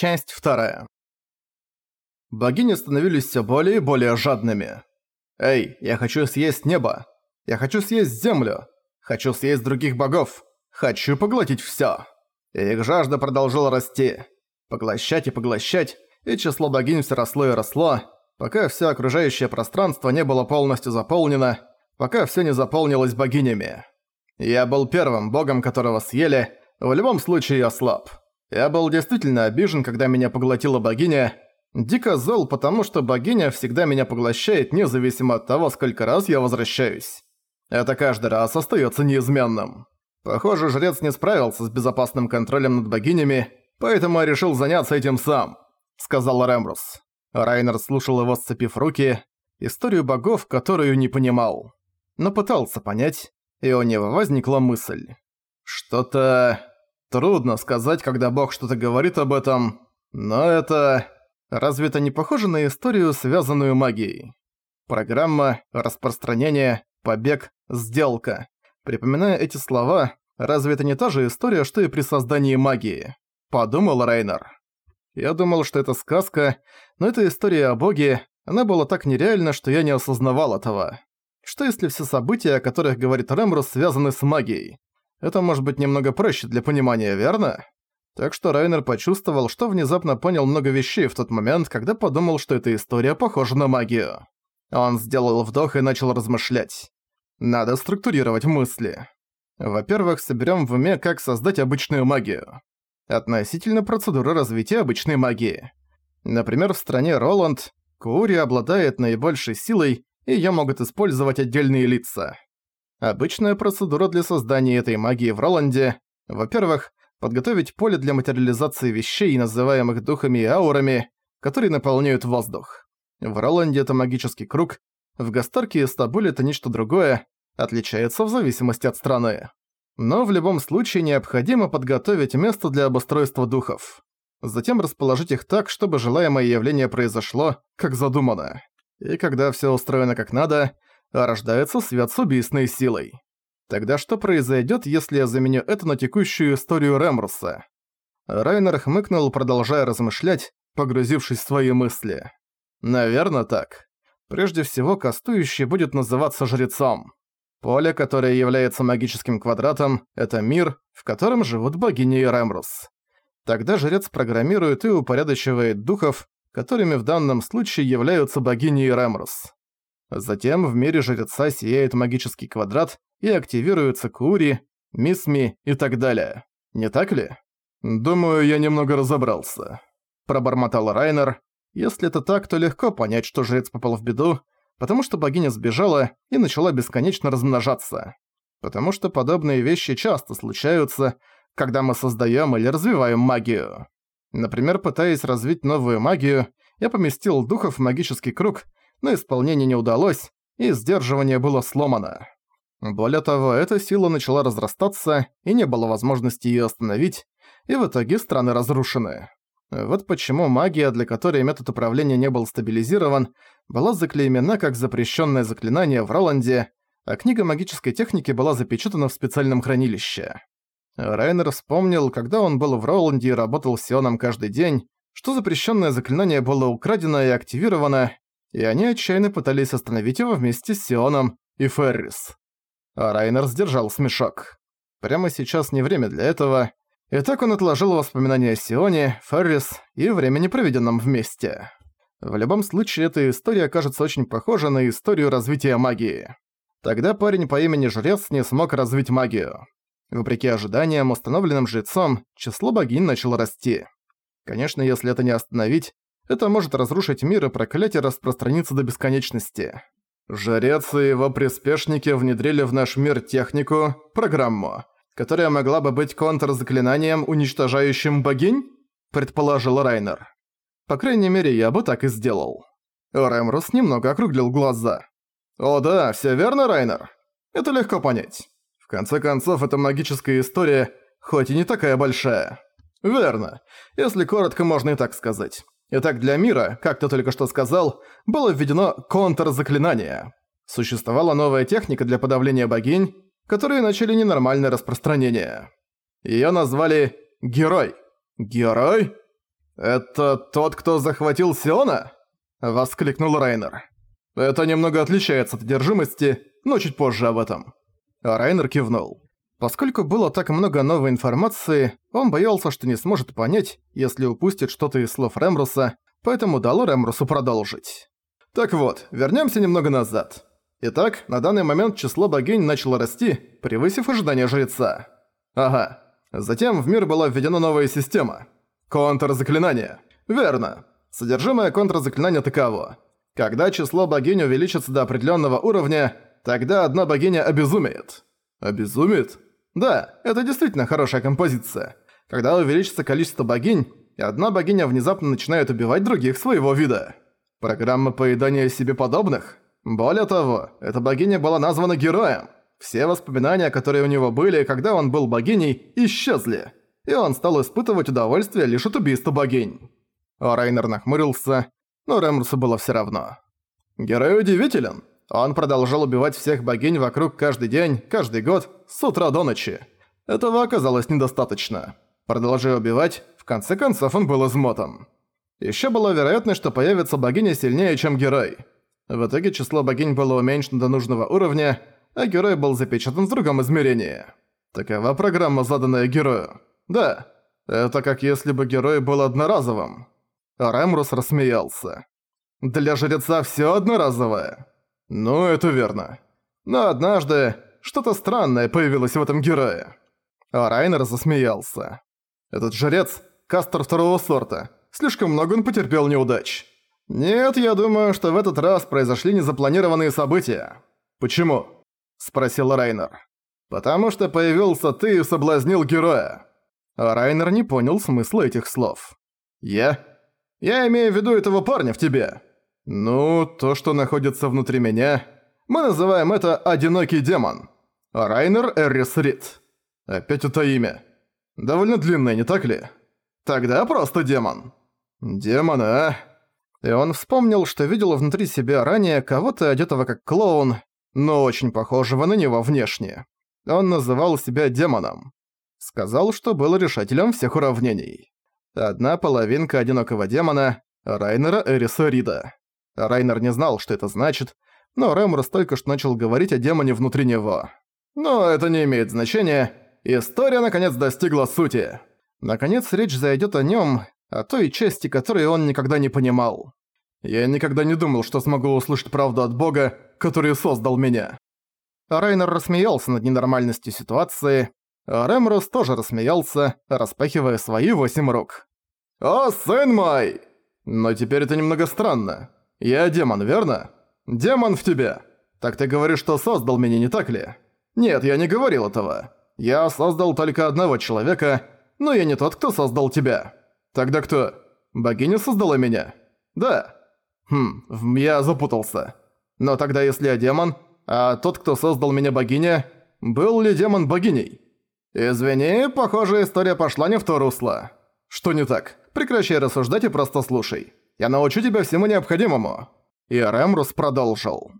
Часть вторая. Богини становились все более и более жадными. «Эй, я хочу съесть небо! Я хочу съесть землю! Хочу съесть других богов! Хочу поглотить всё!» И их жажда продолжала расти. Поглощать и поглощать, и число богинь все росло и росло, пока все окружающее пространство не было полностью заполнено, пока все не заполнилось богинями. Я был первым богом, которого съели, в любом случае я слаб. Я был действительно обижен, когда меня поглотила богиня. Дико зол, потому что богиня всегда меня поглощает, независимо от того, сколько раз я возвращаюсь. Это каждый раз остается неизменным. Похоже, жрец не справился с безопасным контролем над богинями, поэтому я решил заняться этим сам», — сказал Рэмрус. Райнер слушал его, сцепив руки, историю богов, которую не понимал. Но пытался понять, и у него возникла мысль. Что-то... Трудно сказать, когда бог что-то говорит об этом, но это... Разве это не похоже на историю, связанную магией? Программа, распространение, побег, сделка. Припоминая эти слова, разве это не та же история, что и при создании магии? Подумал Рейнер. Я думал, что это сказка, но эта история о боге, она была так нереальна, что я не осознавал этого. Что если все события, о которых говорит Рэмрус, связаны с магией? Это может быть немного проще для понимания, верно? Так что Райнер почувствовал, что внезапно понял много вещей в тот момент, когда подумал, что эта история похожа на магию. Он сделал вдох и начал размышлять. Надо структурировать мысли. Во-первых, соберем в уме, как создать обычную магию. Относительно процедуры развития обычной магии. Например, в стране Роланд Кури обладает наибольшей силой, и её могут использовать отдельные лица. Обычная процедура для создания этой магии в Роланде – во-первых, подготовить поле для материализации вещей, называемых духами и аурами, которые наполняют воздух. В Роланде это магический круг, в Гастарке и Стабуле это нечто другое, отличается в зависимости от страны. Но в любом случае необходимо подготовить место для обустройства духов. Затем расположить их так, чтобы желаемое явление произошло, как задумано. И когда всё устроено как надо – а рождается свет с убийственной силой. Тогда что произойдет, если я заменю это на текущую историю Рэмруса? Райнер хмыкнул, продолжая размышлять, погрузившись в свои мысли. Наверное, так. Прежде всего, кастующий будет называться жрецом. Поле, которое является магическим квадратом, это мир, в котором живут богини и Рэмрус. Тогда жрец программирует и упорядочивает духов, которыми в данном случае являются богини и Рэмрус. Затем в мире жреца сияет магический квадрат и активируются Кури, Мисми и так далее. Не так ли? Думаю, я немного разобрался. Пробормотал Райнер. Если это так, то легко понять, что жрец попал в беду, потому что богиня сбежала и начала бесконечно размножаться. Потому что подобные вещи часто случаются, когда мы создаем или развиваем магию. Например, пытаясь развить новую магию, я поместил духов в магический круг но исполнение не удалось, и сдерживание было сломано. Более того, эта сила начала разрастаться, и не было возможности её остановить, и в итоге страны разрушены. Вот почему магия, для которой метод управления не был стабилизирован, была заклеймена как запрещенное заклинание в Роланде, а книга магической техники была запечатана в специальном хранилище. Райнер вспомнил, когда он был в Роланде и работал с Сионом каждый день, что запрещенное заклинание было украдено и активировано, и они отчаянно пытались остановить его вместе с Сионом и Феррис. А Райнер сдержал смешок. Прямо сейчас не время для этого, и так он отложил воспоминания о Сионе, Феррис и времени, проведенном вместе. В любом случае, эта история кажется очень похожа на историю развития магии. Тогда парень по имени Жрец не смог развить магию. Вопреки ожиданиям, установленным жрецом, число богинь начало расти. Конечно, если это не остановить, это может разрушить мир и проклятие распространиться до бесконечности. Жрец и его приспешники внедрили в наш мир технику, программу, которая могла бы быть контрзаклинанием, уничтожающим богинь? Предположил Райнер. По крайней мере, я бы так и сделал. Рэмрус немного округлил глаза. «О да, все верно, Райнер? Это легко понять. В конце концов, это магическая история, хоть и не такая большая. Верно. Если коротко, можно и так сказать. Итак, для мира, как ты только что сказал, было введено контрзаклинание. Существовала новая техника для подавления богинь, которые начали ненормальное распространение. Её назвали «Герой». «Герой?» «Это тот, кто захватил Сиона?» – воскликнул Райнер. «Это немного отличается от одержимости, но чуть позже об этом». Райнер кивнул. Поскольку было так много новой информации, он боялся, что не сможет понять, если упустит что-то из слов Рэмруса, поэтому дал Рэмрусу продолжить. Так вот, вернемся немного назад. Итак, на данный момент число богинь начало расти, превысив ожидания жреца. Ага. Затем в мир была введена новая система. Контрзаклинание. Верно. Содержимое контрзаклинания таково. Когда число богинь увеличится до определенного уровня, тогда одна богиня обезумеет. Обезумеет? Да, это действительно хорошая композиция. Когда увеличится количество богинь, и одна богиня внезапно начинает убивать других своего вида. Программа поедания себе подобных? Более того, эта богиня была названа героем. Все воспоминания, которые у него были, когда он был богиней, исчезли. И он стал испытывать удовольствие лишь от убийства богинь. Райнер нахмурился, но Рэмрусу было все равно. Герой удивителен. Он продолжал убивать всех богинь вокруг каждый день, каждый год, с утра до ночи. Этого оказалось недостаточно. Продолжая убивать, в конце концов он был измотан. Ещё была вероятность, что появится богиня сильнее, чем герой. В итоге число богинь было уменьшено до нужного уровня, а герой был запечатан в другом измерении. Такова программа, заданная герою. Да, это как если бы герой был одноразовым. Рэмрус рассмеялся. Для жреца всё одноразовое. Ну, это верно. Но однажды что-то странное появилось в этом герое. А Райнер засмеялся. Этот жрец – кастер второго сорта. Слишком много он потерпел неудач. Нет, я думаю, что в этот раз произошли незапланированные события. Почему? Спросил Райнер. Потому что появился ты и соблазнил героя. А Райнер не понял смысла этих слов. Я? Я имею в виду этого парня в тебе. Ну, то, что находится внутри меня, мы называем это «одинокий демон». Райнер Эррис Рид. Опять это имя. Довольно длинное, не так ли? Тогда просто демон. Демон, а? И он вспомнил, что видел внутри себя ранее кого-то одетого как клоун, но очень похожего на него внешне. Он называл себя демоном. Сказал, что был решателем всех уравнений. Одна половинка одинокого демона – Райнера Эриса Рида. Райнер не знал, что это значит, но Рэмрос только что начал говорить о демоне внутри него. Но это не имеет значения. История наконец достигла сути. Наконец речь зайдет о нем, о той части, которую он никогда не понимал. Я никогда не думал, что смогу услышать правду от Бога, который создал меня. Райнер рассмеялся над ненормальностью ситуации, а Рэмрос тоже рассмеялся, распахивая свои восемь рук. «О, сын мой!» Но теперь это немного странно. «Я демон, верно? Демон в тебе. Так ты говоришь, что создал меня, не так ли? Нет, я не говорил этого. Я создал только одного человека, но я не тот, кто создал тебя. Тогда кто? Богиня создала меня? Да. Хм, я запутался. Но тогда если я демон, а тот, кто создал меня богиня, был ли демон богиней? Извини, похоже, история пошла не в то русло. Что не так? Прекращай рассуждать и просто слушай. Я научу тебя всему необходимому». И Рэмрус продолжил.